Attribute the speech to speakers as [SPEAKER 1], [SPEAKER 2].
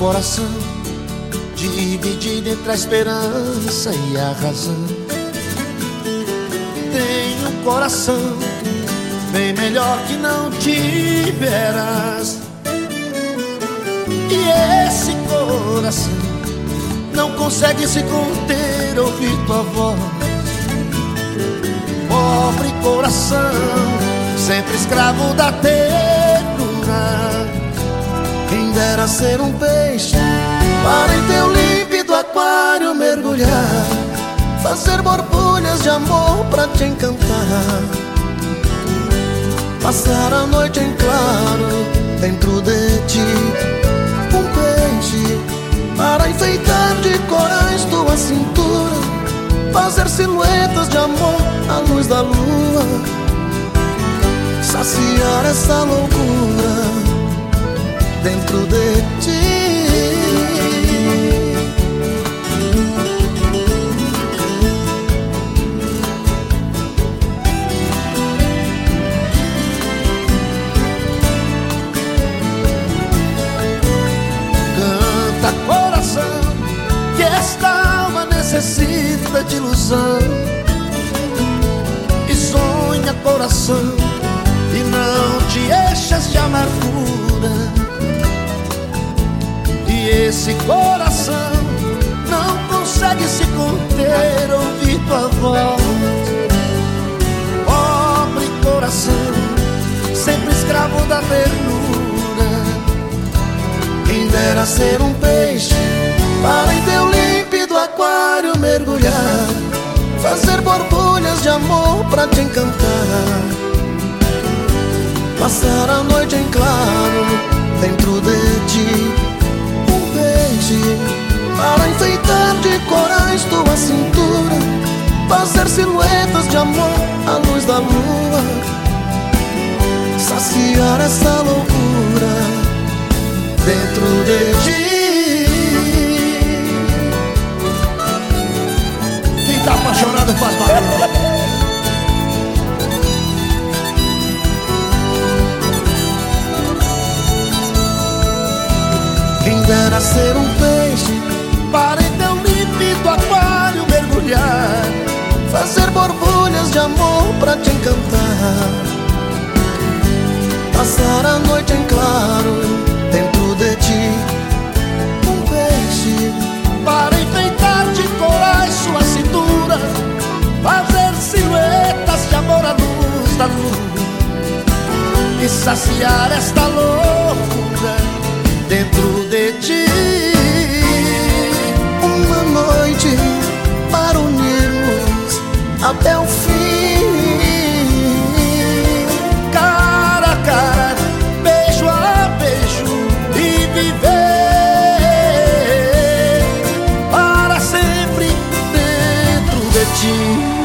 [SPEAKER 1] coração dividido entre a esperança e a razão. Tenho um coração bem melhor que não tiveras. E esse coração não consegue se conter ouvir tua voz. Pobre coração, sempre escravo da ternura. Quem dera ser um peixe aquário mergulhar, fazer borbulhas de amor pra te encantar. Passar a noite em claro dentro de ti Um peixe para enfeitar de corais tua cintura Fazer silhuetas de amor à luz da lua Saciar essa loucura necessita de ilusão. E sonha coração E não te enchas de amargura. E esse coração Não consegue se conter Ouvir tua voz. Pobre coração Sempre escravo da ternura Dera ser um peixe Para em teu aquário mergulhar Fazer borbulhas de amor pra te encantar. Passar a noite em claro dentro de ti Um beijo para enfeitar de corais tua cintura Fazer silhuetas de amor à luz da lua Saciar essa loucura dentro de ti
[SPEAKER 2] tá apaixonado faz barulho.
[SPEAKER 1] Quem dera ser um peixe para teu límpido aquário mergulhar, fazer borbulhas de amor pra te encantar, e saciar esta loucura dentro de ti. Uma noite para unirmos até o fim. Cara a cara, beijo a beijo e viver. para sempre dentro de ti.